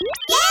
예!